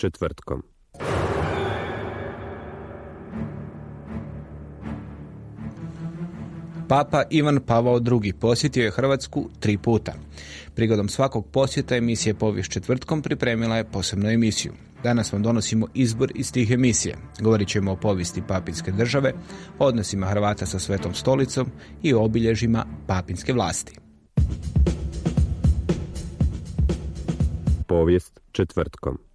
Četvrtkom. Papa Ivan Pavao II. posjetio je Hrvatsku tri puta. Prigodom svakog posjeta emisije Povijest četvrtkom pripremila je posebnu emisiju. Danas vam donosimo izbor iz tih emisije. Govorit ćemo o povijesti papinske države, odnosima Hrvata sa Svetom stolicom i o obilježima papinske vlasti. Povijest četvrtkom.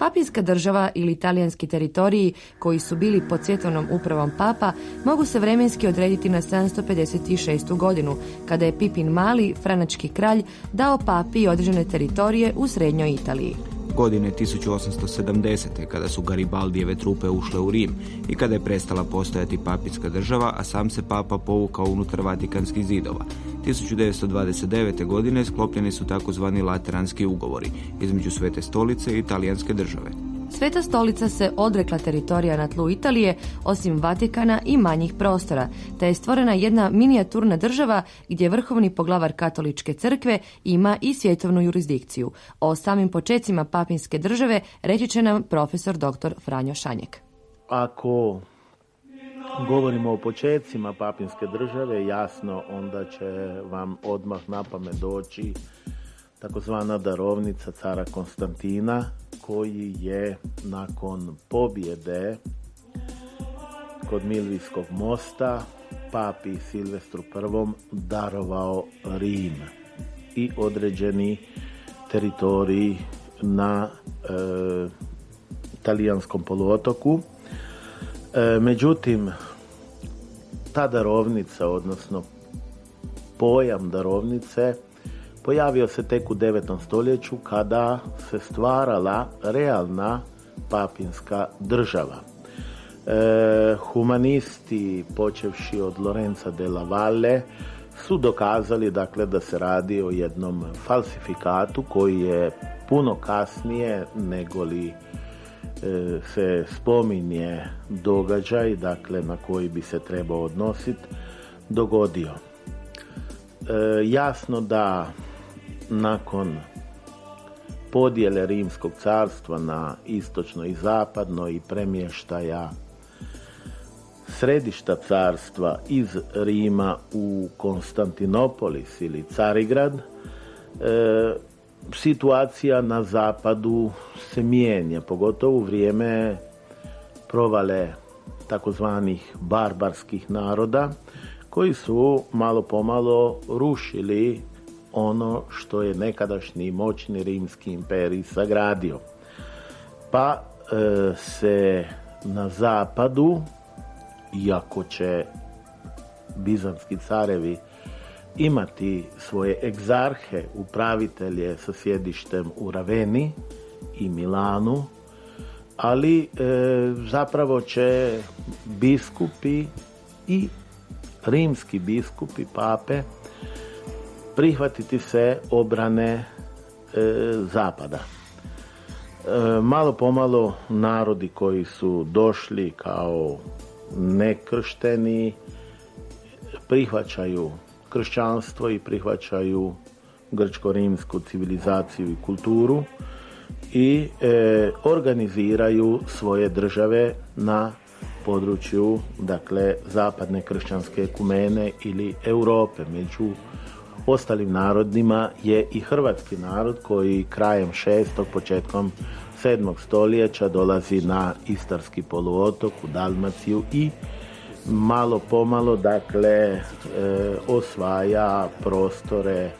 Papinska država ili italijanski teritoriji koji su bili pod svjetovnom upravom papa mogu se vremenski odrediti na 756. godinu, kada je Pipin Mali, franački kralj, dao papi određene teritorije u srednjoj Italiji godine 1870. kada su Garibaldijeve trupe ušle u Rim i kada je prestala postojati papinska država, a sam se papa povukao unutar Vatikanskih zidova. 1929. godine sklopljeni su takozvani lateranski ugovori između Svete stolice i italijanske države. Sveta stolica se odrekla teritorija na tlu Italije, osim Vatikana i manjih prostora, te je stvorena jedna minijaturna država gdje vrhovni poglavar katoličke crkve ima i svjetovnu jurisdikciju. O samim počecima papinske države reći će nam profesor dr. Franjo Šanjek. Ako govorimo o počecima papinske države, jasno onda će vam odmah na pamet doći takozvana darovnica cara Konstantina koji je nakon pobjede kod Milvijskog mosta papi Silvestru I darovao Rim i određeni teritoriji na e, talijanskom poluotoku. E, međutim, ta darovnica, odnosno pojam darovnice, pojavio se tek u 9. stoljeću kada se stvarala realna papinska država. E, humanisti, počevši od Lorenza della Valle, su dokazali dakle da se radi o jednom falsifikatu koji je puno kasnije nego li e, se spominje događaj dakle na koji bi se trebao odnositi dogodio. E, jasno da nakon podjele Rimskog carstva na istočno i zapadno i premještaja središta carstva iz Rima u Konstantinopolis ili Carigrad, e, situacija na zapadu se mijenja, pogotovo u vrijeme provale takozvanih barbarskih naroda koji su malo pomalo rušili ono što je nekadašnji moćni rimski imperij sagradio. Pa e, se na zapadu, iako će bizanski carevi imati svoje egzarhe, upravitelje sa sjedištem u Raveni i Milanu, ali e, zapravo će biskupi i rimski biskupi, pape, prihvatiti se obrane e, zapada. E, malo pomalo narodi koji su došli kao nekršteni prihvaćaju kršćanstvo i prihvaćaju grčko-rimsku civilizaciju i kulturu i e, organiziraju svoje države na području dakle zapadne kršćanske ekumene ili Europe među ostalim narodima je i hrvatski narod koji krajem šestog, početkom sedmog stoljeća dolazi na Istarski poluotok u Dalmaciju i malo pomalo dakle e, osvaja prostore e,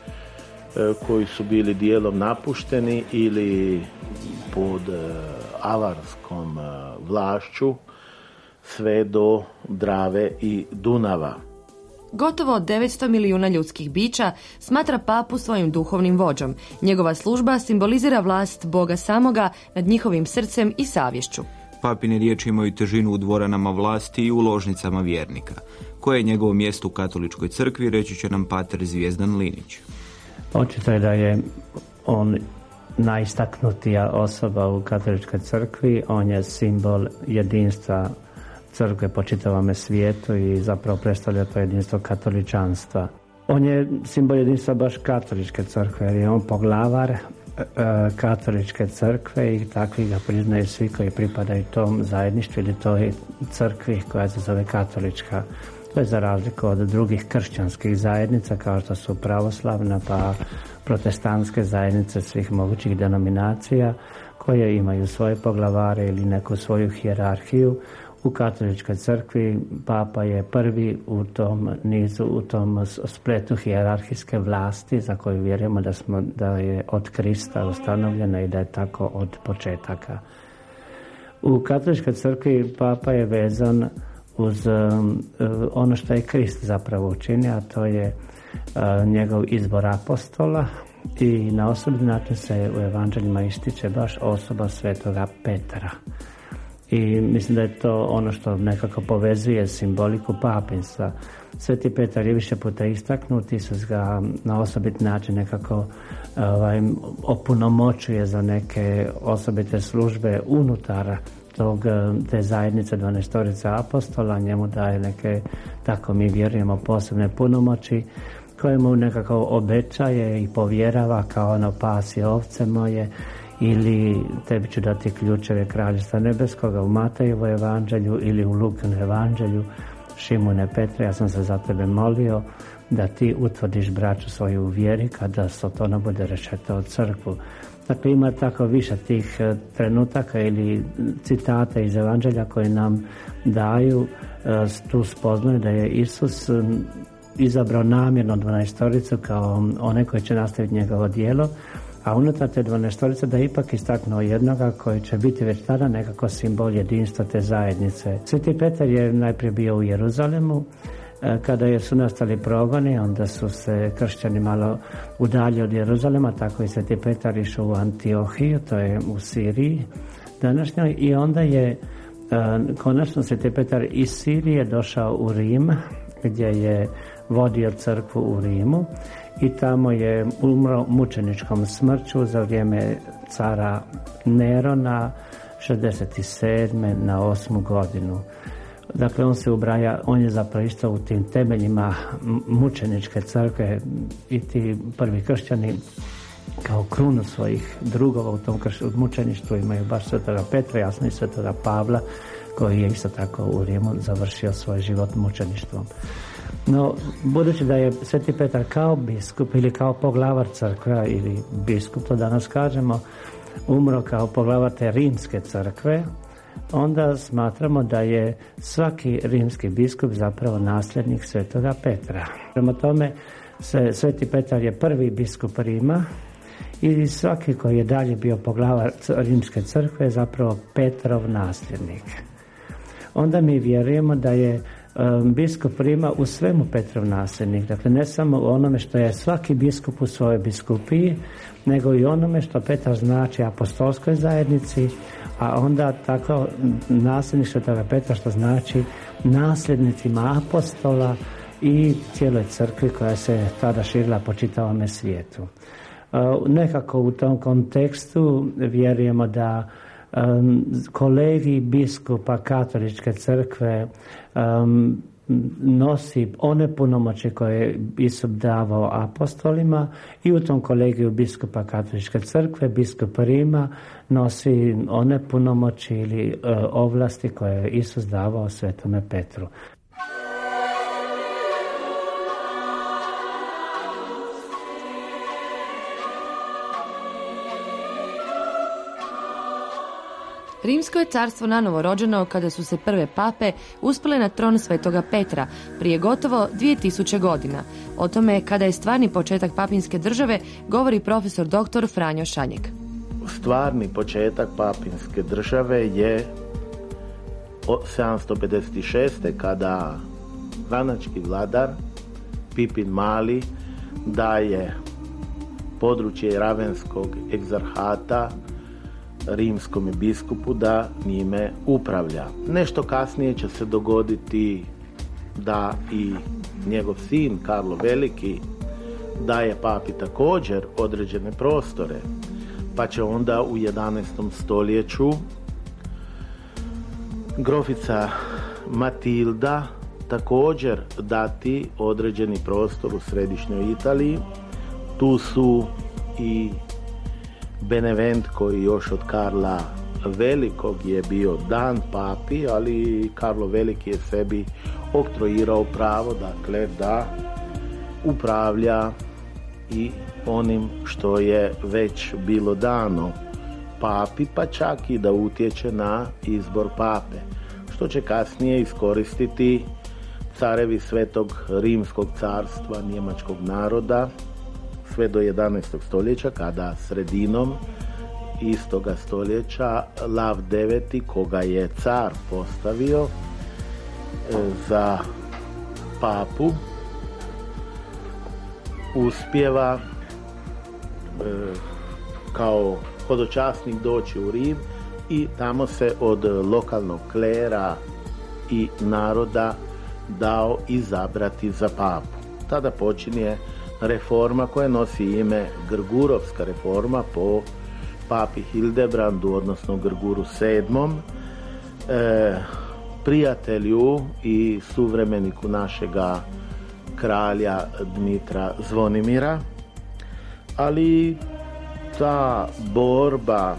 koji su bili dijelom napušteni ili pod e, avarskom vlašću sve do Drave i Dunava. Gotovo 900 milijuna ljudskih bića smatra papu svojim duhovnim vođom. Njegova služba simbolizira vlast Boga samoga nad njihovim srcem i savješću. Papine riječi imaju težinu u dvoranama vlasti i u ložnicama vjernika. Koje je njegovo mjesto u katoličkoj crkvi, reći će nam pater Zvijezdan Linić. Očito je da je on najistaknutija osoba u katoličkoj crkvi, on je simbol jedinstva crkve po čitavome svijetu i zapravo predstavlja to jedinstvo katoličanstva. On je simbol jedinstva baš katoličke crkve jer je on poglavar katoličke crkve i takvi ga priznaju svi koji pripadaju tom zajedništvu ili toj crkvi koja se zove katolička. To je za razliku od drugih kršćanskih zajednica kao što su pravoslavna pa protestantske zajednice svih mogućih denominacija koje imaju svoje poglavare ili neku svoju hijerarhiju. U katoličkoj crkvi papa je prvi u tom nizu, u tom spletu hijerarhijske vlasti za koju vjerujemo da, smo, da je od Krista ustanovljena i da je tako od početaka. U katoličkoj crkvi papa je vezan uz um, ono što je Krist zapravo učinio, a to je uh, njegov izbor apostola i na osobni način se u evanđeljima ističe baš osoba svetoga Petra. I mislim da je to ono što nekako povezuje simboliku papinstva. Sveti Petar je više puta istaknut, Isus ga na osobit način nekako ovaj, opunomoćuje za neke osobite službe unutar tog, te zajednice 12 apostola, njemu daje neke, tako mi vjerujemo, posebne punomoći koje mu nekako obećaje i povjerava kao ono pasi ovce moje ili tebi ću dati ključeve kraljevstva nebeskoga u Matejevo evanđelju ili u Lukinu evanđelju Šimune Petre, ja sam se za tebe molio da ti utvrdiš braću svoju u vjeri kada Sotona bude rešetao crkvu. Dakle, ima tako više tih e, trenutaka ili citata iz evanđelja koje nam daju e, tu spoznaju da je Isus izabrao namjerno dvanaestoricu kao one koji će nastaviti njegovo dijelo, a unutar te dvanaestorice da ipak istaknuo jednoga koji će biti već tada nekako simbol jedinstva te zajednice. Sveti Petar je najprije bio u Jeruzalemu, e, kada su nastali progoni, onda su se kršćani malo udalji od Jeruzalema, tako i Sveti Petar išao u Antiohiju, to je u Siriji današnjoj, i onda je e, konačno Sveti Petar iz Sirije došao u Rim, gdje je vodio crkvu u Rimu i tamo je umro mučeničkom smrću za vrijeme cara Nerona 67. na 8. godinu. Dakle, on se ubraja, on je zapravo u tim temeljima mučeničke crkve i ti prvi kršćani kao krunu svojih drugova u tom mučeništvu imaju baš svetoga Petra, jasno i svetoga Pavla, koji je isto tako u Rimu završio svoj život mučeništvom. No, budući da je Sveti Petar kao biskup ili kao poglavar crkve ili biskup, to danas kažemo, umro kao poglavar te rimske crkve, onda smatramo da je svaki rimski biskup zapravo nasljednik Svetoga Petra. Prema tome, Sveti Petar je prvi biskup Rima i svaki koji je dalje bio poglavar rimske crkve je zapravo Petrov nasljednik. Onda mi vjerujemo da je biskup Rima u svemu Petrov nasljednik. Dakle, ne samo u onome što je svaki biskup u svojoj biskupiji, nego i onome što Petar znači apostolskoj zajednici, a onda tako nasljednik Svetoga Petra što znači nasljednicima apostola i cijeloj crkvi koja se tada širila po čitavome svijetu. Nekako u tom kontekstu vjerujemo da kolegi biskupa katoličke crkve nosi one punomoće koje je biskup davao apostolima i u tom kolegiju biskupa katoličke crkve, biskup Rima nosi one punomoći ili e, ovlasti koje je Isus davao svetome Petru. Rimsko je carstvo nanovo rođeno kada su se prve pape uspjele na tron svetoga Petra prije gotovo 2000 godina. O tome kada je stvarni početak papinske države govori profesor dr. Franjo Šanjek. Stvarni početak papinske države je 756. kada hranački vladar Pipin Mali daje područje Ravenskog egzarhata rimskom biskupu da njime upravlja. Nešto kasnije će se dogoditi da i njegov sin Karlo Veliki daje papi također određene prostore, pa će onda u 11. stoljeću grofica Matilda također dati određeni prostor u središnjoj Italiji. Tu su i Benevent koji još od Karla Velikog je bio dan papi, ali Karlo Veliki je sebi oktroirao pravo dakle da upravlja i onim što je već bilo dano papi, pa čak i da utječe na izbor pape, što će kasnije iskoristiti carevi svetog rimskog carstva njemačkog naroda sve do 11. stoljeća kada sredinom istoga stoljeća Lav IX koga je car postavio e, za papu uspjeva e, kao hodočasnik doći u Rim i tamo se od lokalnog klera i naroda dao izabrati za papu. Tada počinje reforma koja nosi ime Grgurovska reforma po papi Hildebrandu, odnosno Grguru VII, e, prijatelju i suvremeniku našega kralja Dmitra Zvonimira, ali ta borba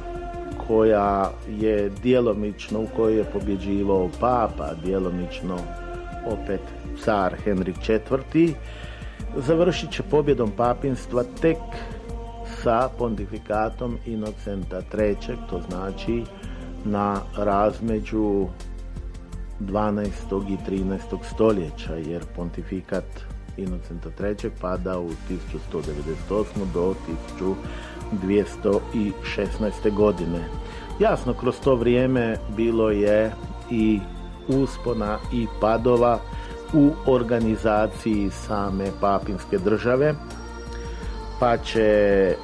koja je djelomično u kojoj je pobjeđivao papa, djelomično opet car Henrik IV. Završit će pobjedom papinstva tek sa pontifikatom Inocenta III. To znači na razmeđu 12. i 13. stoljeća, jer pontifikat Inocenta III. pada u 1198. do 1216. godine. Jasno, kroz to vrijeme bilo je i uspona i padova u organizaciji same papinske države, pa će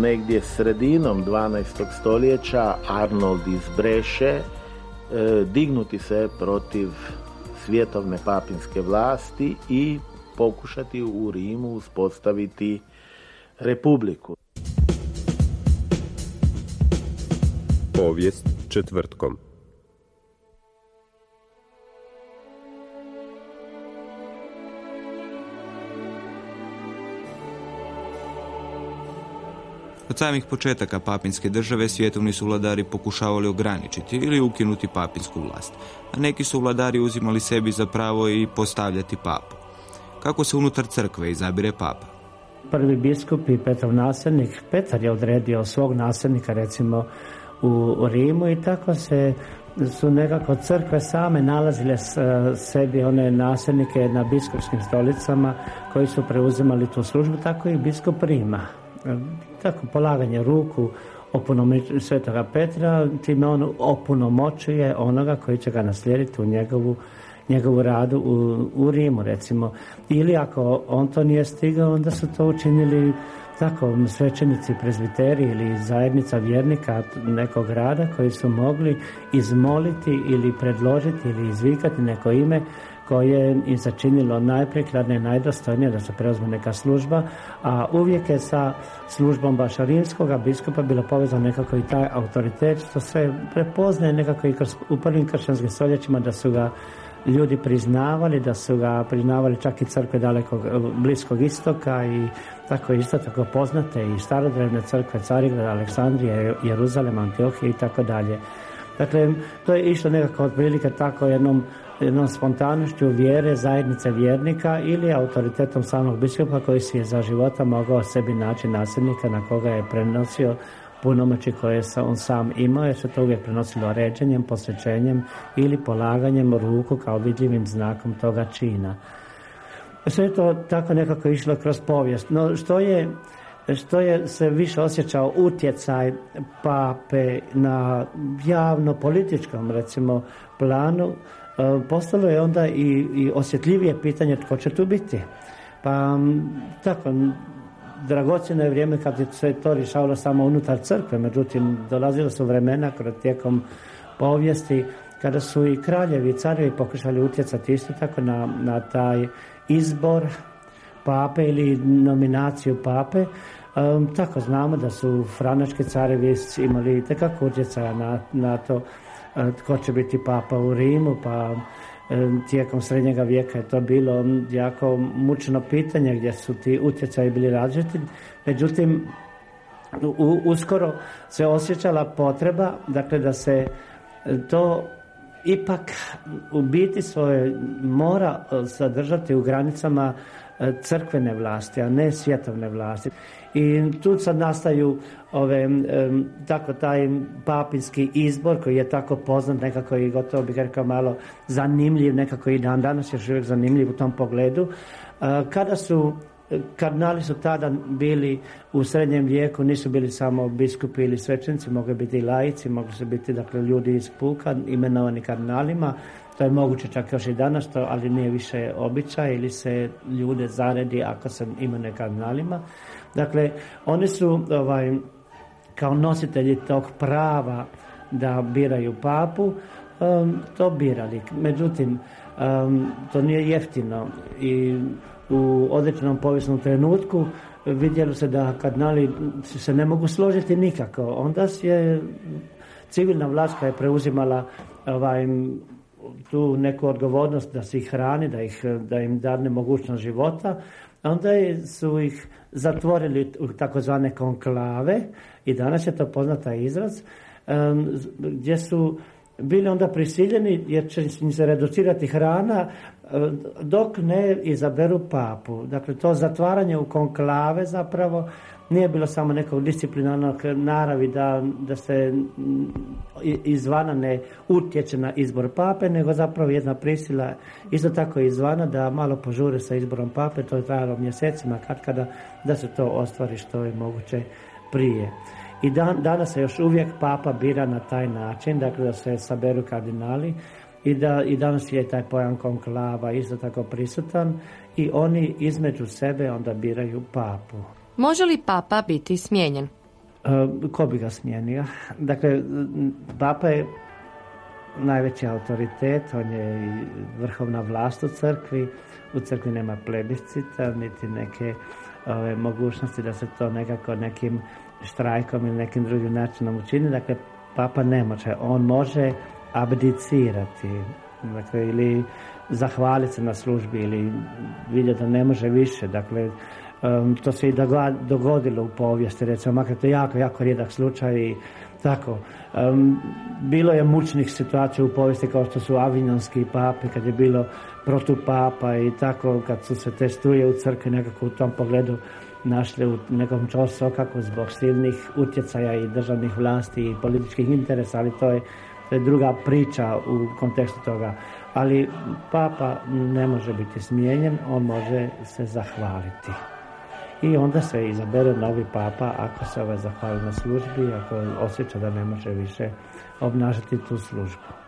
negdje sredinom 12. stoljeća Arnold iz Breše e, dignuti se protiv svjetovne papinske vlasti i pokušati u Rimu uspostaviti republiku. Povijest četvrtkom. Od samih početaka papinske države svjetovni su vladari pokušavali ograničiti ili ukinuti papinsku vlast, a neki su vladari uzimali sebi za pravo i postavljati papu. Kako se unutar crkve izabire papa? Prvi biskup i Petrov nasljednik, Petar je odredio svog nasljednika recimo u Rimu i tako se su nekako crkve same nalazile sebi one nasljednike na biskupskim stolicama koji su preuzimali tu službu, tako i biskup Rima tako polaganje ruku svetoga Petra, time on opunomoćuje onoga koji će ga naslijediti u njegovu, njegovu radu u, u Rimu recimo. Ili ako on to nije stigao, onda su to učinili tako svećenici, prezbiteri ili zajednica vjernika nekog rada koji su mogli izmoliti ili predložiti ili izvikati neko ime koje im začinilo najprikladnije, najdostojnije da se preuzme neka služba, a uvijek je sa službom baša rimskoga biskupa bilo povezano nekako i taj autoritet, što se prepoznaje nekako i u prvim kršćanskim stoljećima da su ga ljudi priznavali, da su ga priznavali čak i crkve dalekog, bliskog istoka i tako isto tako poznate i starodrevne crkve Carigrad, Aleksandrije, Jeruzalem, Antiohije i tako dalje. Dakle, to je išlo nekako otprilike tako jednom jednom spontanošću vjere zajednice vjernika ili autoritetom samog biskupa koji si je za života mogao sebi naći nasljednika na koga je prenosio punomoći koje on sam imao jer se to uvijek prenosilo ređenjem, posvećenjem ili polaganjem ruku kao vidljivim znakom toga čina. Sve to tako nekako išlo kroz povijest. No što je što je se više osjećao utjecaj pape na javno političkom recimo planu E, postalo je onda i, i osjetljivije pitanje tko će tu biti. Pa tako, dragocjeno je vrijeme kad se to rješavalo samo unutar crkve, međutim dolazilo su vremena kroz tijekom povijesti kada su i kraljevi i carevi pokušali utjecati isto tako na, na taj izbor pape ili nominaciju pape. Um, tako znamo da su franački carevi imali tekako utjecaja na, na to tko će biti papa u Rimu, pa tijekom srednjega vijeka je to bilo jako mučno pitanje gdje su ti utjecaji bili različiti. Međutim, uskoro se osjećala potreba dakle da se to ipak u biti svoje mora sadržati u granicama crkvene vlasti, a ne svjetovne vlasti. I tu sad nastaju ove, tako taj papinski izbor koji je tako poznat, nekako i gotovo bih rekao malo zanimljiv, nekako i dan danas još uvijek zanimljiv u tom pogledu. Kada su Kardinali su tada bili u srednjem vijeku, nisu bili samo biskupi ili svećenici, mogli biti i laici, mogli su biti dakle, ljudi iz puka, imenovani kardinalima. To je moguće čak još i danas, to, ali nije više običaj ili se ljude zaredi ako se imenuje kardinalima. Dakle, oni su ovaj, kao nositelji tog prava da biraju papu, um, to birali. Međutim, um, to nije jeftino i u određenom povijesnom trenutku vidjelo se da kardinali se ne mogu složiti nikako. Onda je civilna vlast koja je preuzimala ovaj, tu neku odgovornost da se ih hrani, da, ih, da im dadne mogućnost života, onda su ih zatvorili u takozvane konklave i danas je to poznata izraz, gdje su bili onda prisiljeni jer će im se reducirati hrana dok ne izaberu papu. Dakle, to zatvaranje u konklave zapravo nije bilo samo nekog disciplinarnog naravi da, da se izvana ne utječe na izbor pape, nego zapravo jedna prisila isto tako izvana da malo požure sa izborom pape, to je trajalo mjesecima kad kada da se to ostvari što je moguće prije. I dan, danas se još uvijek papa bira na taj način, dakle da se saberu kardinali i da i danas je taj pojam konklava isto tako prisutan i oni između sebe onda biraju papu. Može li papa biti smijenjen? E, ko bi ga smijenio? Dakle, papa je najveći autoritet, on je i vrhovna vlast u crkvi, u crkvi nema plebiscita, niti neke ove, mogućnosti da se to nekako nekim štrajkom ili nekim drugim načinom učini. Dakle, papa ne može. On može abdicirati, dakle, ili zahvaliti se na službi ili vidjeti da ne može više. Dakle, um, to se i dogodilo u povijesti, recimo, makar to je jako, jako rijedak slučaj i tako. Um, bilo je mučnih situacija u povijesti kao što su avinjonski papi, kad je bilo protupapa i tako, kad su se te struje u crkvi nekako u tom pogledu našli u nekom času kako zbog silnih utjecaja i državnih vlasti i političkih interesa, ali to je, to je druga priča u kontekstu toga. Ali papa ne može biti smijenjen, on može se zahvaliti. I onda se izabere novi papa ako se ovaj zahvali na službi, ako osjeća da ne može više obnašati tu službu.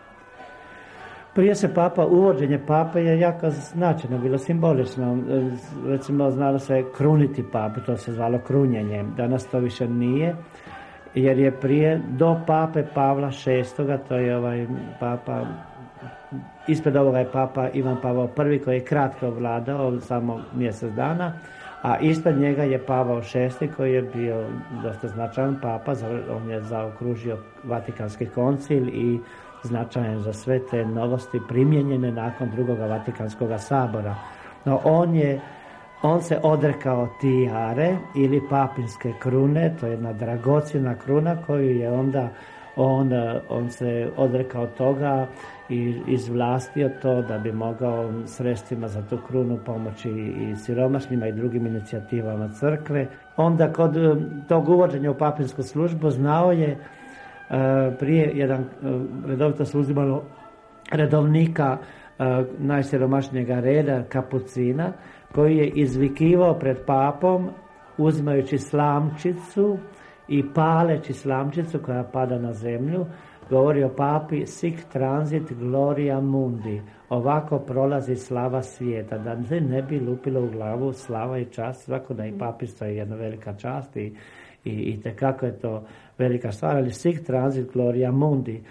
Prije se papa, uvođenje pape je jako značajno, bilo simbolično. Recimo, znalo se kruniti papu, to se zvalo krunjenje. Danas to više nije, jer je prije, do pape Pavla VI, to je ovaj papa, ispred ovoga je papa Ivan Pavao I, koji je kratko vladao, samo mjesec dana, a ispred njega je Pavao VI koji je bio dosta značajan papa, on je zaokružio Vatikanski koncil i značajan za sve te novosti primjenjene nakon drugog Vatikanskog sabora. No on je on se odrekao tijare ili papinske krune, to je jedna dragocjena kruna koju je onda on, on se odrekao toga i izvlastio to da bi mogao sredstvima za tu krunu pomoći i siromašnjima i drugim inicijativama crkve. Onda kod tog uvođenja u papinsku službu znao je E, prije jedan e, redovito se redovnika e, najsiromašnijega reda kapucina koji je izvikivao pred papom uzimajući slamčicu i paleći slamčicu koja pada na zemlju govori o papi sic transit gloria mundi. Ovako prolazi slava svijeta. Da se ne bi lupilo u glavu slava i čast svako da i papistvo je jedna velika čast i, i, i tekako je to velika stvar, ali sic transit gloria mundi.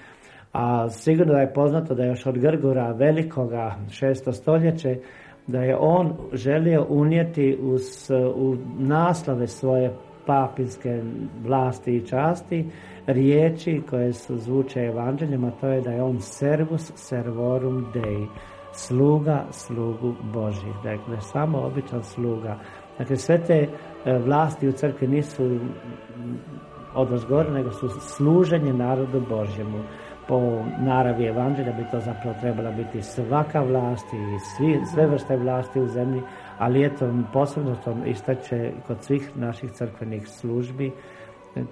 A sigurno da je poznato da je još od Grgura velikoga šesto stoljeće da je on želio unijeti uz, u naslove svoje papinske vlasti i časti riječi koje su zvuče evanđeljima, to je da je on servus servorum dei, sluga slugu Božih. Dakle, samo običan sluga. Dakle, sve te e, vlasti u crkvi nisu od gore, nego su služenje narodu Božjemu. Po naravi evanđelja bi to zapravo trebala biti svaka vlast i svi, sve vrste vlasti u zemlji, ali eto, posebno to istače kod svih naših crkvenih službi,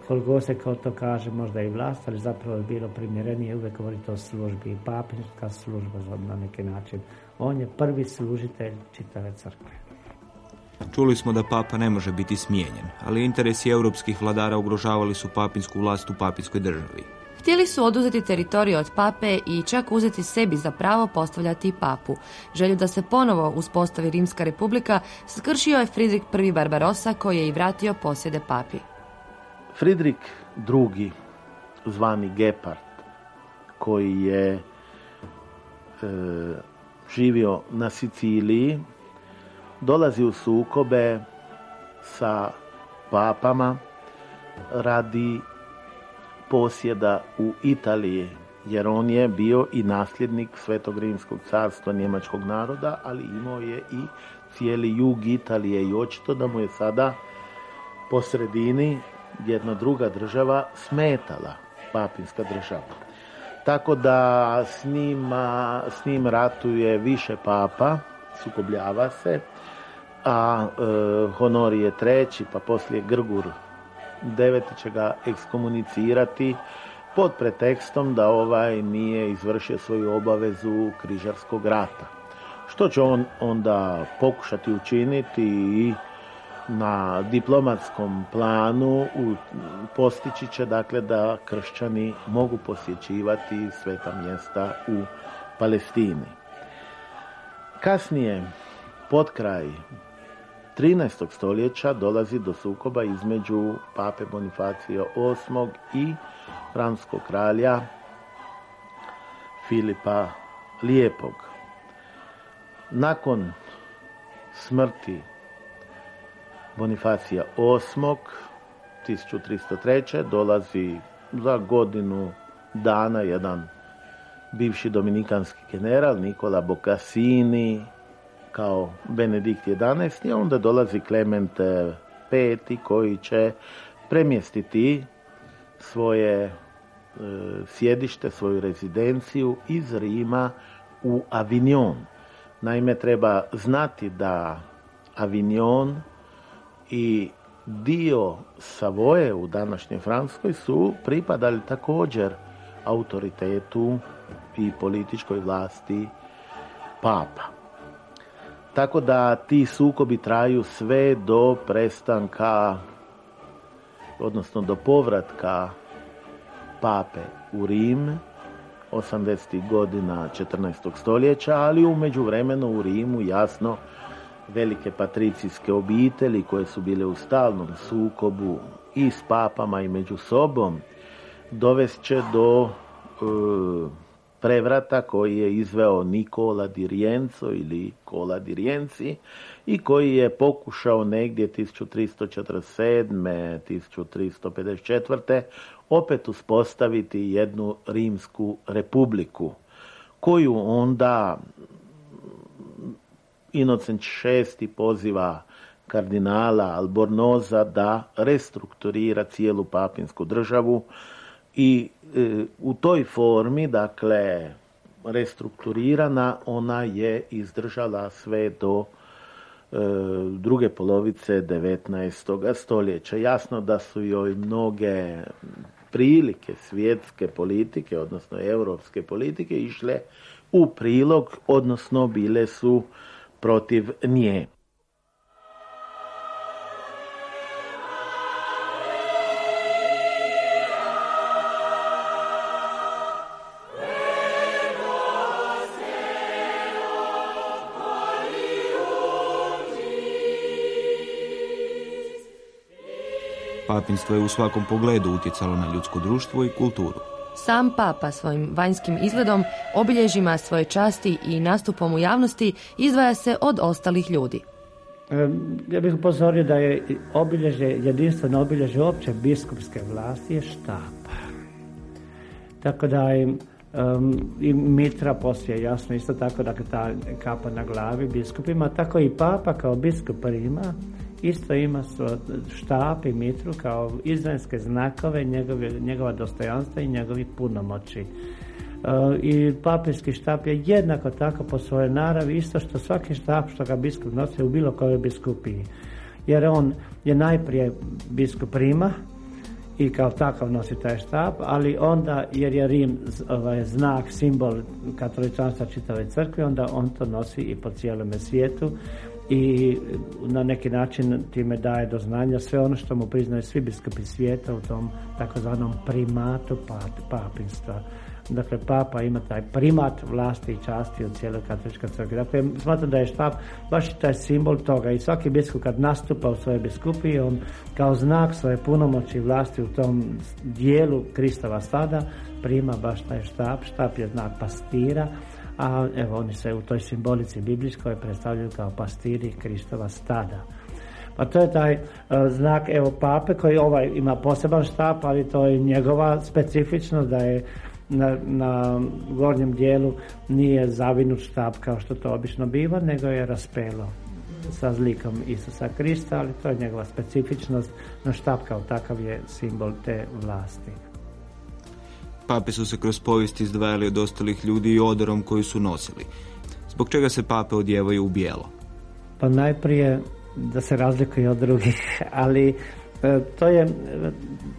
koliko se kao to kaže, možda i vlast, ali zapravo je bilo primjerenije uvijek govoriti o službi i papinska služba na neki način. On je prvi služitelj čitave crkve. Čuli smo da papa ne može biti smijenjen, ali interesi europskih vladara ugrožavali su papinsku vlast u papinskoj državi. Htjeli su oduzeti teritoriju od pape i čak uzeti sebi za pravo postavljati papu. Želju da se ponovo uspostavi Rimska republika skršio je Fridrik I. Barbarosa koji je i vratio posjede papi. Fridrik II. zvani Gepard koji je e, živio na Siciliji dolazi u sukobe sa papama radi posjeda u Italiji, jer on je bio i nasljednik Svetog Rimskog carstva njemačkog naroda, ali imao je i cijeli jug Italije i očito da mu je sada po sredini jedna druga država smetala, papinska država. Tako da s njim, s njim ratuje više papa, sukobljava se, a e, Honor je treći, pa poslije Grgur deveti će ga ekskomunicirati pod pretekstom da ovaj nije izvršio svoju obavezu križarskog rata. Što će on onda pokušati učiniti i na diplomatskom planu postići će dakle da kršćani mogu posjećivati sveta mjesta u Palestini. Kasnije, pod kraj 13. stoljeća dolazi do sukoba između pape Bonifacija VIII i franskog kralja Filipa Lijepog. Nakon smrti Bonifacija VIII 1303. dolazi za godinu dana jedan bivši dominikanski general Nikola Bocassini kao Benedikt XI, a onda dolazi Klement V koji će premjestiti svoje e, sjedište, svoju rezidenciju iz Rima u Avignon. Naime, treba znati da Avignon i dio Savoje u današnjoj Franskoj su pripadali također autoritetu i političkoj vlasti papa. Tako da ti sukobi traju sve do prestanka, odnosno do povratka pape u Rim, 80. godina 14. stoljeća, ali u međuvremenu u Rimu jasno velike patricijske obitelji koje su bile u stalnom sukobu i s papama i među sobom dovest će do e, prevrata koji je izveo Nikola Dirijenco ili Kola Dirijenci i koji je pokušao negdje 1347. 1354. opet uspostaviti jednu rimsku republiku koju onda Inocent VI poziva kardinala Albornoza da restrukturira cijelu papinsku državu i e, u toj formi, dakle, restrukturirana, ona je izdržala sve do e, druge polovice 19. stoljeća. Jasno da su joj mnoge prilike svjetske politike, odnosno europske politike, išle u prilog, odnosno bile su protiv nje. Papinstvo je u svakom pogledu utjecalo na ljudsko društvo i kulturu. Sam papa svojim vanjskim izgledom, obilježima svoje časti i nastupom u javnosti izdvaja se od ostalih ljudi. Ja bih upozorio da je obilježje, jedinstveno obilježje opće biskupske vlasti je štap. Tako da je i mitra poslije jasno isto tako dakle ta kapa na glavi biskupima, tako i papa kao biskup Rima isto ima štap i mitru kao izraelske znakove njegove, njegova dostojanstva i njegovi punomoći. E, I papirski štap je jednako tako po svojoj naravi, isto što svaki štap što ga biskup nosi u bilo kojoj biskupiji. Jer on je najprije biskup Rima, i kao takav nosi taj štap, ali onda, jer je Rim ovaj, znak, simbol katoličanstva čitave crkve, onda on to nosi i po cijelome svijetu i na neki način time daje do znanja sve ono što mu priznaju svi biskupi svijeta u tom takozvanom primatu papinstva. Dakle, papa ima taj primat vlasti i časti u cijeloj katoličkoj crkvi. Dakle, smatram da je štap baš taj simbol toga i svaki biskup kad nastupa u svojoj biskupiji, on kao znak svoje punomoći vlasti u tom dijelu Kristova stada prima baš taj štap. Štap je znak pastira, a evo oni se u toj simbolici biblijskoj predstavljaju kao pastiri Kristova stada. Pa to je taj uh, znak evo pape koji ovaj ima poseban štap, ali to je njegova specifičnost da je na, na gornjem dijelu nije zavinut štap kao što to obično biva, nego je raspelo sa zlikom Isusa Krista, ali to je njegova specifičnost, no štap kao takav je simbol te vlasti. Pape su se kroz povijest izdvajali od ostalih ljudi i odorom koji su nosili. Zbog čega se pape odjevaju u bijelo? Pa najprije da se razlikuje od drugih, ali e, to je,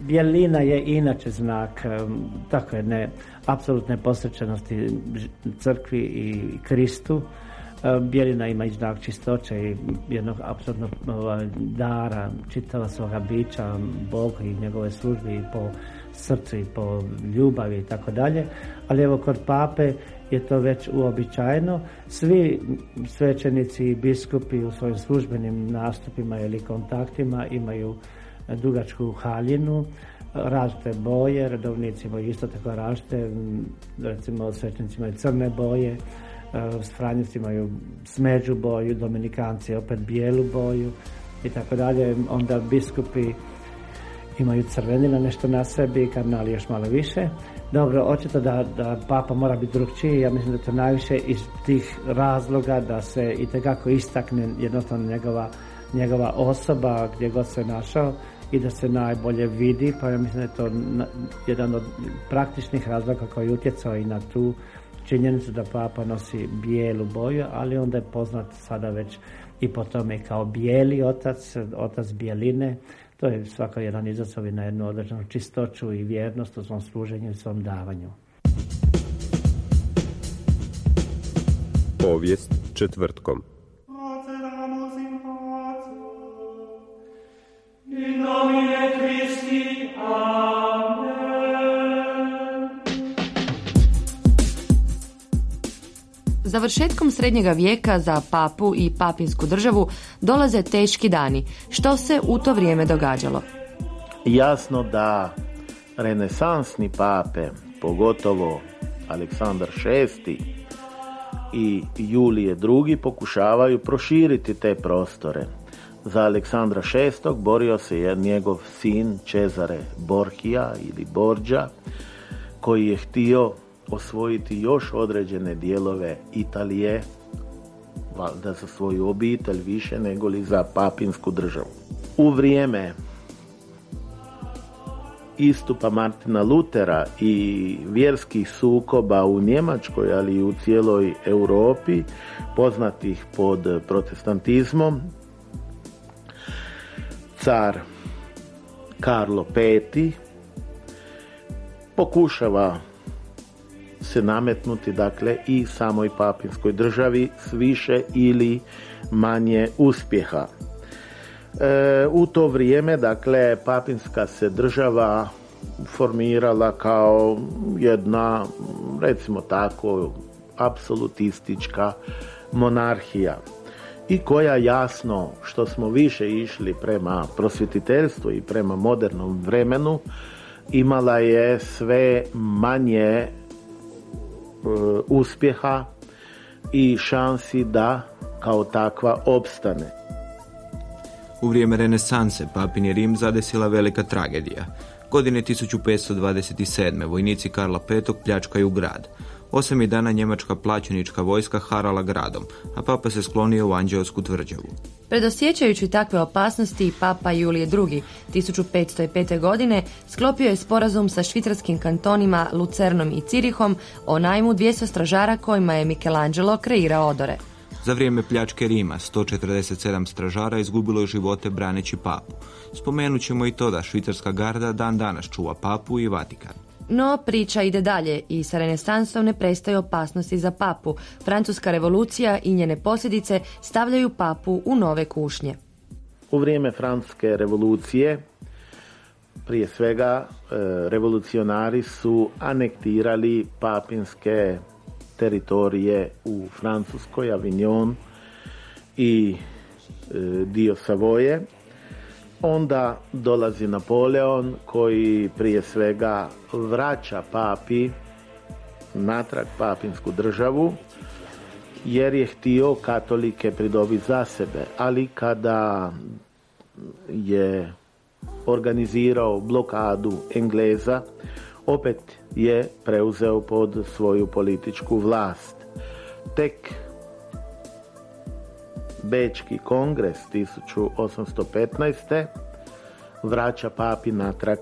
bijelina je inače znak e, tako ne apsolutne posvećenosti crkvi i Kristu. E, bijelina ima i znak čistoće i jednog apsolutnog ovaj, dara, čitava svoga bića, Boga i njegove službe i po srcu i po ljubavi i tako dalje, ali evo kod pape je to već uobičajeno. Svi svećenici i biskupi u svojim službenim nastupima ili kontaktima imaju dugačku haljinu, različite boje, redovnici imaju isto tako različite, recimo svećenici imaju crne boje, Franjevci imaju smeđu boju, Dominikanci opet bijelu boju i tako dalje. Onda biskupi imaju crvenila nešto na sebi, kardinali još malo više. Dobro, očito da, da papa mora biti drugčiji, ja mislim da to najviše iz tih razloga da se i tekako istakne jednostavno njegova, njegova osoba gdje god se našao i da se najbolje vidi, pa ja mislim da je to jedan od praktičnih razloga koji je utjecao i na tu činjenicu da papa nosi bijelu boju, ali onda je poznat sada već i po tome kao bijeli otac, otac bijeline, to je svaka jedan izazov na jednu određenu čistoću i vjernost u svom služenju i svom davanju. Povijest četvrtkom. Završetkom srednjega vijeka za papu i papinsku državu dolaze teški dani. Što se u to vrijeme događalo? Jasno da renesansni pape, pogotovo Aleksandar VI i Julije II pokušavaju proširiti te prostore. Za Aleksandra VI borio se njegov sin Cezare Borhija ili Borđa koji je htio osvojiti još određene dijelove Italije, valjda za svoju obitelj više nego li za papinsku državu. U vrijeme istupa Martina Lutera i vjerskih sukoba u Njemačkoj, ali i u cijeloj Europi, poznatih pod protestantizmom, car Karlo V pokušava se nametnuti dakle i samoj papinskoj državi s više ili manje uspjeha. E, u to vrijeme dakle papinska se država formirala kao jedna recimo tako apsolutistička monarhija i koja jasno što smo više išli prema prosvjetiteljstvu i prema modernom vremenu imala je sve manje uspjeha i šansi da kao takva opstane. U vrijeme renesanse Papin je Rim zadesila velika tragedija. Godine 1527. vojnici Karla V pljačkaju grad. Osam je dana njemačka plaćenička vojska harala gradom, a papa se sklonio u Anđeosku tvrđavu. Predosjećajući takve opasnosti, papa Julije II. 1505. godine sklopio je sporazum sa švicarskim kantonima Lucernom i Cirihom o najmu 200 stražara kojima je Michelangelo kreirao odore. Za vrijeme pljačke Rima 147 stražara izgubilo je živote braneći papu. Spomenut ćemo i to da švicarska garda dan danas čuva papu i Vatikan. No, priča ide dalje i sa renesansom ne prestaje opasnosti za papu. Francuska revolucija i njene posljedice stavljaju papu u nove kušnje. U vrijeme Francuske revolucije prije svega e, revolucionari su anektirali papinske teritorije u Francuskoj, Avignon i e, dio Savoje. Onda dolazi Napoleon koji prije svega vraća papi natrag papinsku državu jer je htio katolike pridobiti za sebe. Ali kada je organizirao blokadu Engleza, opet je preuzeo pod svoju političku vlast. Tek Bečki kongres 1815. vraća papi natrag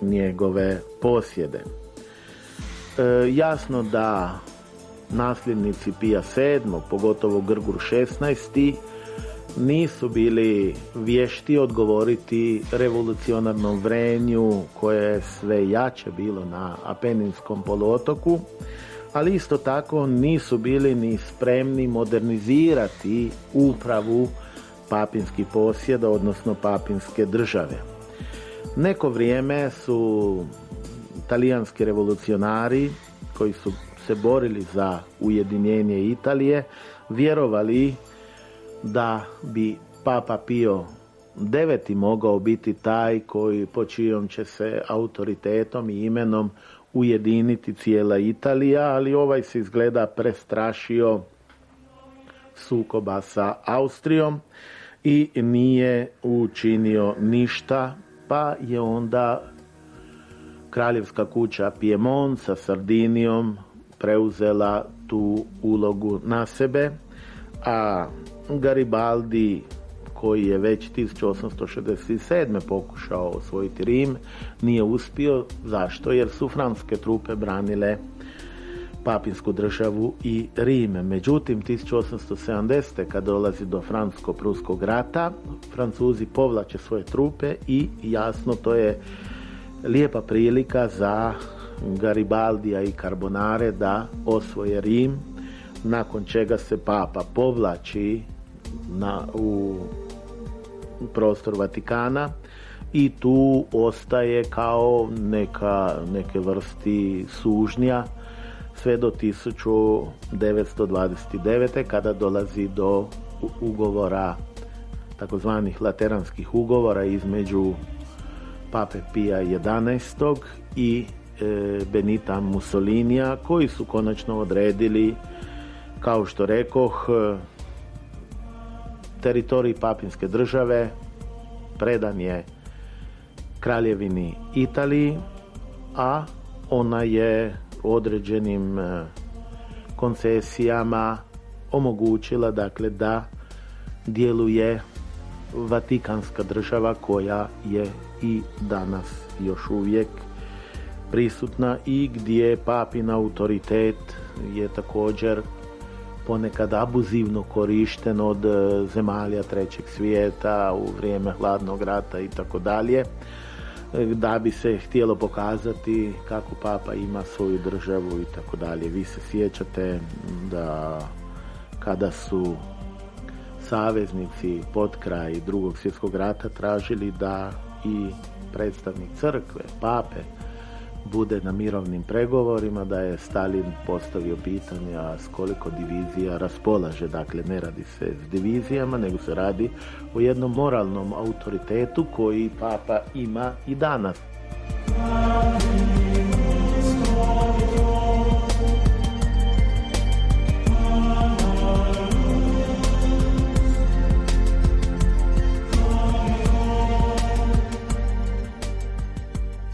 njegove posjede. E, jasno da nasljednici Pija VII, pogotovo Grgur XVI, nisu bili vješti odgovoriti revolucionarnom vrenju koje je sve jače bilo na Apeninskom poluotoku, ali isto tako nisu bili ni spremni modernizirati upravu papinskih posjeda, odnosno papinske države. Neko vrijeme su talijanski revolucionari koji su se borili za ujedinjenje Italije vjerovali da bi Papa Pio deveti mogao biti taj koji po čijom će se autoritetom i imenom ujediniti cijela Italija, ali ovaj se izgleda prestrašio sukoba sa Austrijom i nije učinio ništa, pa je onda kraljevska kuća Piemont sa Sardinijom preuzela tu ulogu na sebe, a Garibaldi koji je već 1867. pokušao osvojiti Rim, nije uspio. Zašto? Jer su francuske trupe branile papinsku državu i Rim. Međutim, 1870. kad dolazi do francusko-pruskog rata, Francuzi povlače svoje trupe i jasno to je lijepa prilika za Garibaldija i Carbonare da osvoje Rim, nakon čega se papa povlači na, u prostor Vatikana i tu ostaje kao neka, neke vrsti sužnja sve do 1929. kada dolazi do ugovora takozvanih lateranskih ugovora između Pape Pija XI i e, Benita Mussolinija koji su konačno odredili kao što rekoh teritorij papinske države predan je kraljevini Italiji, a ona je određenim e, koncesijama omogućila dakle da djeluje Vatikanska država koja je i danas još uvijek prisutna i gdje papin autoritet je također ponekad abuzivno korišten od e, zemalja trećeg svijeta u vrijeme hladnog rata i tako dalje e, da bi se htjelo pokazati kako papa ima svoju državu i tako dalje. Vi se sjećate da kada su saveznici pod kraj drugog svjetskog rata tražili da i predstavnik crkve, pape, bude na mirovnim pregovorima, da je Stalin postavio pitanje s koliko divizija raspolaže. Dakle, ne radi se s divizijama, nego se radi o jednom moralnom autoritetu koji papa ima i danas.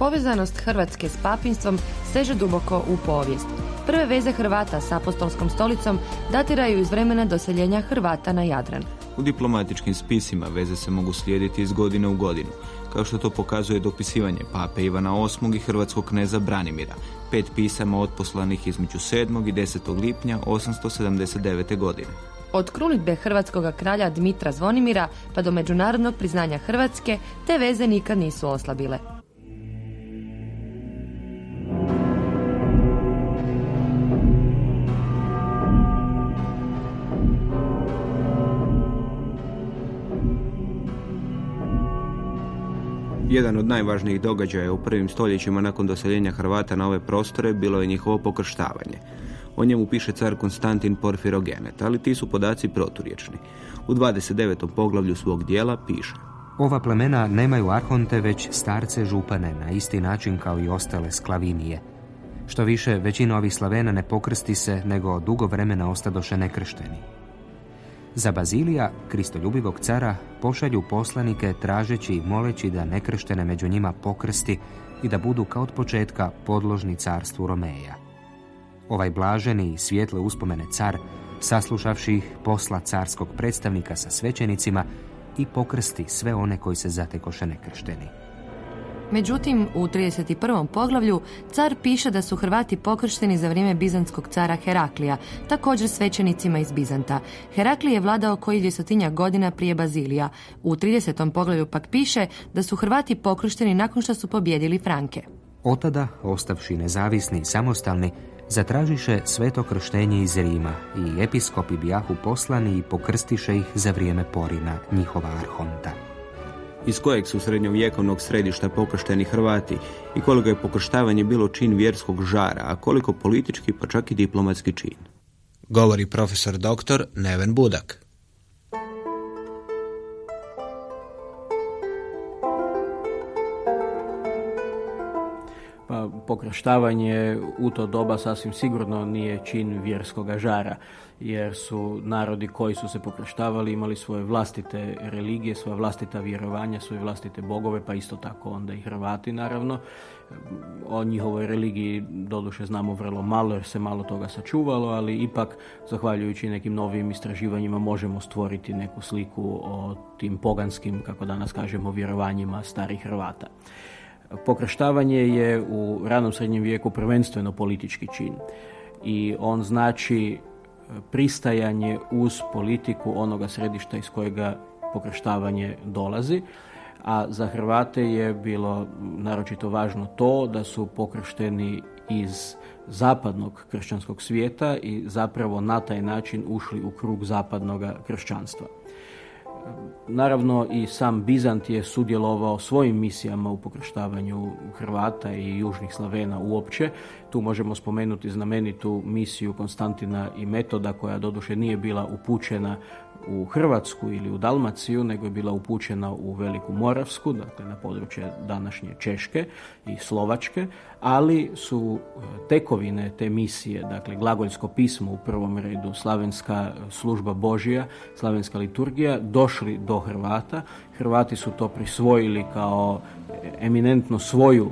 Povezanost Hrvatske s papinstvom seže duboko u povijest. Prve veze Hrvata s apostolskom stolicom datiraju iz vremena doseljenja Hrvata na Jadran. U diplomatičkim spisima veze se mogu slijediti iz godine u godinu, kao što to pokazuje dopisivanje pape Ivana VIII i hrvatskog kneza Branimira, pet pisama otposlanih između 7. i 10. lipnja 879. godine. Od krunitbe hrvatskog kralja Dmitra Zvonimira pa do međunarodnog priznanja Hrvatske te veze nikad nisu oslabile. Jedan od najvažnijih događaja u prvim stoljećima nakon doseljenja Hrvata na ove prostore bilo je njihovo pokrštavanje. O njemu piše car Konstantin Porfirogenet, ali ti su podaci proturječni. U 29. poglavlju svog dijela piše Ova plemena nemaju arhonte, već starce župane, na isti način kao i ostale sklavinije. Što više, većina ovih slavena ne pokrsti se, nego dugo vremena ostadoše nekršteni. Za Bazilija, kristoljubivog cara, pošalju poslanike tražeći i moleći da nekrštene među njima pokrsti i da budu kao od početka podložni carstvu Romeja. Ovaj blaženi i svijetle uspomene car, saslušavši ih, posla carskog predstavnika sa svećenicima i pokrsti sve one koji se zatekoše nekršteni. Međutim, u 31. poglavlju car piše da su Hrvati pokršteni za vrijeme bizantskog cara Heraklija, također svećenicima iz Bizanta. Heraklij je vladao koji dvjestotinja godina prije Bazilija. U 30. poglavlju pak piše da su Hrvati pokršteni nakon što su pobjedili Franke. Otada, ostavši nezavisni i samostalni, zatražiše sveto krštenje iz Rima i episkopi bijahu poslani i pokrstiše ih za vrijeme porina njihova arhonta iz kojeg su srednjovjekovnog središta pokršteni Hrvati i koliko je pokrštavanje bilo čin vjerskog žara, a koliko politički pa čak i diplomatski čin. Govori profesor doktor Neven Budak. Pa pokrštavanje u to doba sasvim sigurno nije čin vjerskoga žara jer su narodi koji su se pokrštavali imali svoje vlastite religije, svoja vlastita vjerovanja, svoje vlastite bogove, pa isto tako onda i Hrvati naravno. O njihovoj religiji doduše znamo vrlo malo jer se malo toga sačuvalo, ali ipak zahvaljujući nekim novim istraživanjima možemo stvoriti neku sliku o tim poganskim, kako danas kažemo, vjerovanjima starih Hrvata. Pokrštavanje je u ranom srednjem vijeku prvenstveno politički čin i on znači pristajanje uz politiku onoga središta iz kojega pokrštavanje dolazi, a za Hrvate je bilo naročito važno to da su pokršteni iz zapadnog kršćanskog svijeta i zapravo na taj način ušli u krug zapadnog kršćanstva. Naravno i sam Bizant je sudjelovao svojim misijama u pokrštavanju Hrvata i južnih Slavena uopće. Tu možemo spomenuti znamenitu misiju Konstantina i Metoda koja doduše nije bila upućena u Hrvatsku ili u Dalmaciju, nego je bila upućena u Veliku Moravsku, dakle na područje današnje Češke i Slovačke, ali su e, tekovine te misije, dakle glagoljsko pismo u prvom redu, slavenska služba Božija, slavenska liturgija, došli do Hrvata. Hrvati su to prisvojili kao eminentno svoju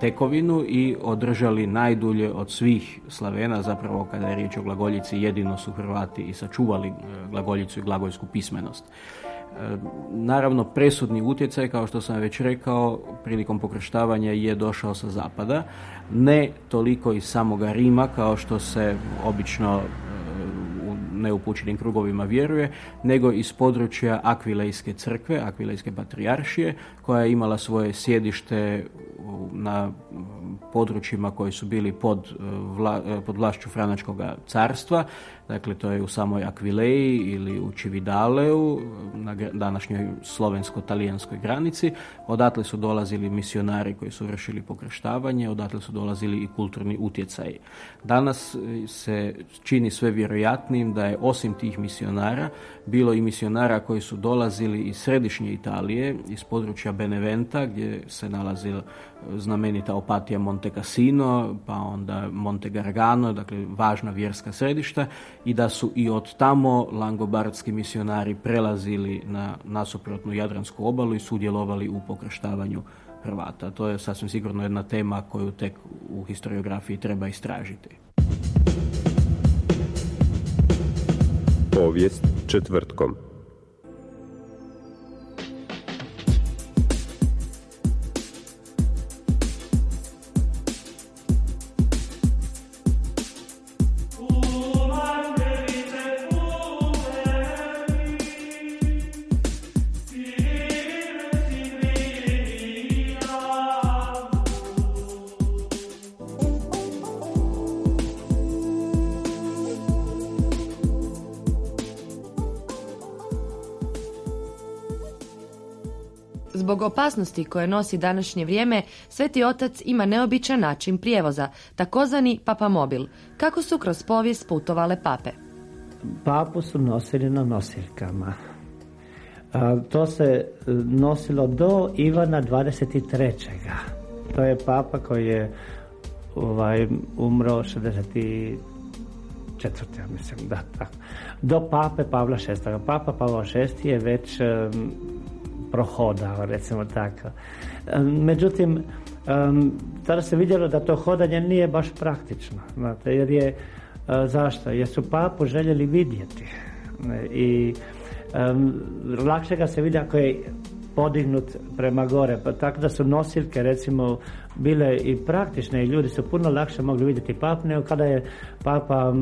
tekovinu i održali najdulje od svih Slavena, zapravo kada je riječ o glagoljici jedino su Hrvati i sačuvali e, glagoljicu i glagoljsku pismenost. E, naravno, presudni utjecaj, kao što sam već rekao, prilikom pokrštavanja je došao sa zapada, ne toliko iz samoga Rima, kao što se obično neupućenim krugovima vjeruje, nego iz područja Akvilejske crkve, Akvilejske patrijaršije, koja je imala svoje sjedište na područjima koji su bili pod, vla, pod vlašću Franačkog carstva, dakle to je u samoj Akvileji ili u Čividaleu, na današnjoj slovensko-talijanskoj granici. Odatle su dolazili misionari koji su vršili pokrštavanje, odatle su dolazili i kulturni utjecaji. Danas se čini sve vjerojatnim da je osim tih misionara bilo i misionara koji su dolazili iz središnje Italije, iz područja Beneventa gdje se nalazila znamenita opatija Monte Cassino, pa onda Monte Gargano, dakle važna vjerska središta i da su i od tamo langobardski misionari prelazili na nasuprotnu Jadransku obalu i sudjelovali u pokrštavanju Hrvata. To je sasvim sigurno jedna tema koju tek u historiografiji treba istražiti. Povijest četvrtkom. Zbog opasnosti koje nosi današnje vrijeme, Sveti Otac ima neobičan način prijevoza, takozvani papamobil. Kako su kroz povijest putovale pape? Papu su nosili na nosiljkama. to se e, nosilo do Ivana 23. To je papa koji je ovaj, umro 64. ja mislim, da, tako. Do pape Pavla VI. Papa Pavla VI je već prohodao, recimo tako. Međutim, tada se vidjelo da to hodanje nije baš praktično, znate, jer je, e, zašto? Jer su papu željeli vidjeti i lakše ga se vidi ako je podignut prema gore. Pa tako da su nosiljke recimo bile i praktične i ljudi su puno lakše mogli vidjeti papu kada je papa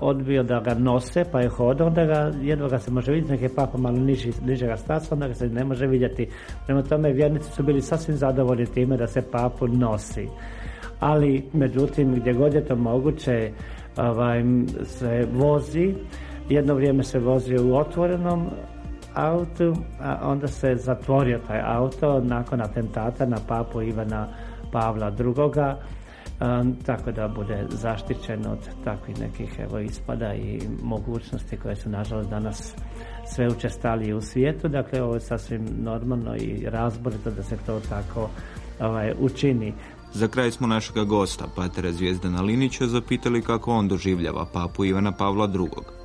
odbio da ga nose pa je hodao onda ga jedva ga se može vidjeti nek je papa malo niži, nižega stasa onda ga se ne može vidjeti. Prema tome vjernici su bili sasvim zadovoljni time da se papu nosi. Ali međutim gdje god je to moguće ovaj, se vozi jedno vrijeme se vozio u otvorenom autu, a onda se zatvorio taj auto nakon atentata na papu Ivana Pavla II. Um, tako da bude zaštićen od takvih nekih evo, ispada i mogućnosti koje su nažalost danas sve učestalije u svijetu. Dakle, ovo je sasvim normalno i razborito da se to tako ovaj, učini. Za kraj smo našega gosta, patera Zvijezdana Linića, zapitali kako on doživljava papu Ivana Pavla II.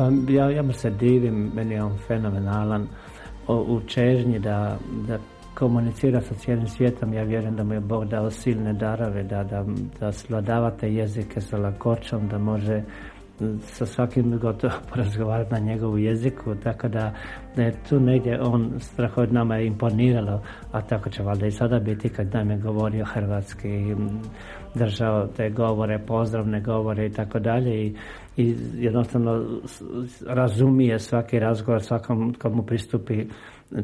Pa ja, ja mu se divim, meni je on fenomenalan u čežnji da, da komunicira sa cijelim svijetom. Ja vjerujem da mu je Bog dao silne darove, da, da, da sladava te jezike sa lakoćom, da može sa svakim gotovo porazgovarati na njegovu jeziku, tako da, da tu negdje on strahovit nama je imponiralo, a tako će valjda i sada biti kad nam je govorio hrvatski, držao te govore, pozdravne govore i tako dalje i i jednostavno razumije svaki razgovor, svakom komu pristupi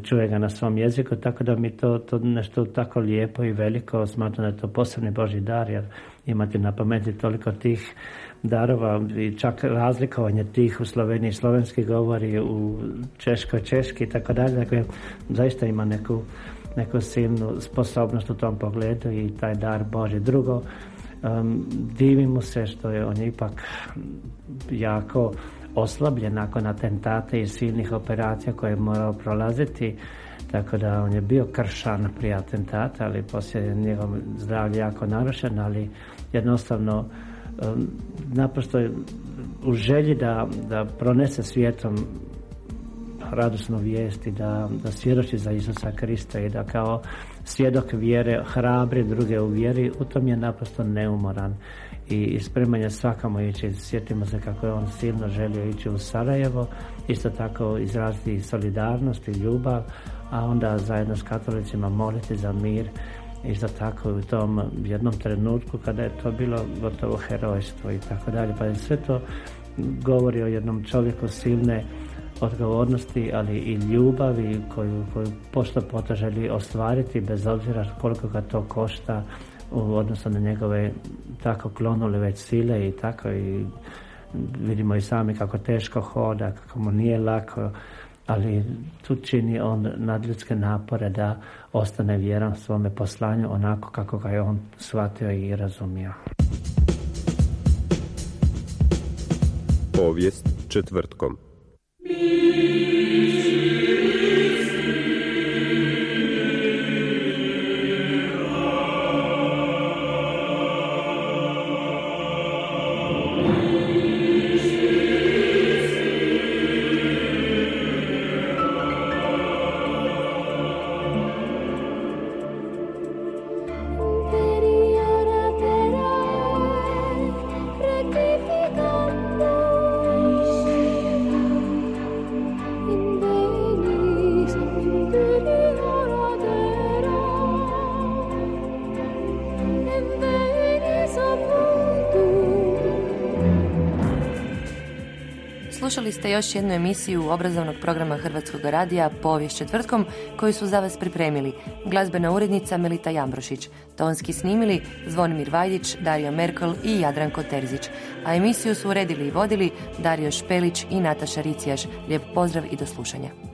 čuje ga na svom jeziku, tako da mi to, to nešto tako lijepo i veliko, smatram da je to posebni Boži dar, jer imati na pameti toliko tih darova i čak razlikovanje tih u Sloveniji slovenski govori, u Češkoj češki i tako dalje, dakle zaista ima neku, neku silnu sposobnost u tom pogledu i taj dar Boži. Drugo, Um, divimo se što je on ipak jako oslabljen nakon atentate i silnih operacija koje je morao prolaziti tako da on je bio kršan prije atentata ali poslije je njegov zdravlje jako narušen ali jednostavno um, naprosto u želji da, da pronese svijetom radosnu vijest i da, da svjedoči za Isusa Krista i da kao svjedok vjere hrabri druge u vjeri, u tom je naprosto neumoran i spremanje svakamo ići. Sjetimo se kako je on silno želio ići u Sarajevo, isto tako izraziti solidarnost i ljubav, a onda zajedno s katolicima moliti za mir isto tako u tom jednom trenutku kada je to bilo gotovo herojstvo i tako dalje. Pa je sve to govori o jednom čovjeku silne odgovornosti, ali i ljubavi koju, koju pošto poto želi ostvariti bez obzira koliko ga to košta u odnosu na njegove tako klonule već sile i tako i vidimo i sami kako teško hoda, kako mu nije lako, ali tu čini on nadljudske napore da ostane vjeran svome poslanju onako kako ga je on shvatio i razumio. Povijest četvrtkom. Thank you. Slušali ste još jednu emisiju obrazovnog programa Hrvatskog radija Povijest četvrtkom koju su za vas pripremili glazbena urednica Melita Jambrošić, tonski snimili Zvonimir Vajdić, Dario Merkel i Jadranko Terzić, a emisiju su uredili i vodili Dario Špelić i Nataša Ricijaš. Lijep pozdrav i do slušanja.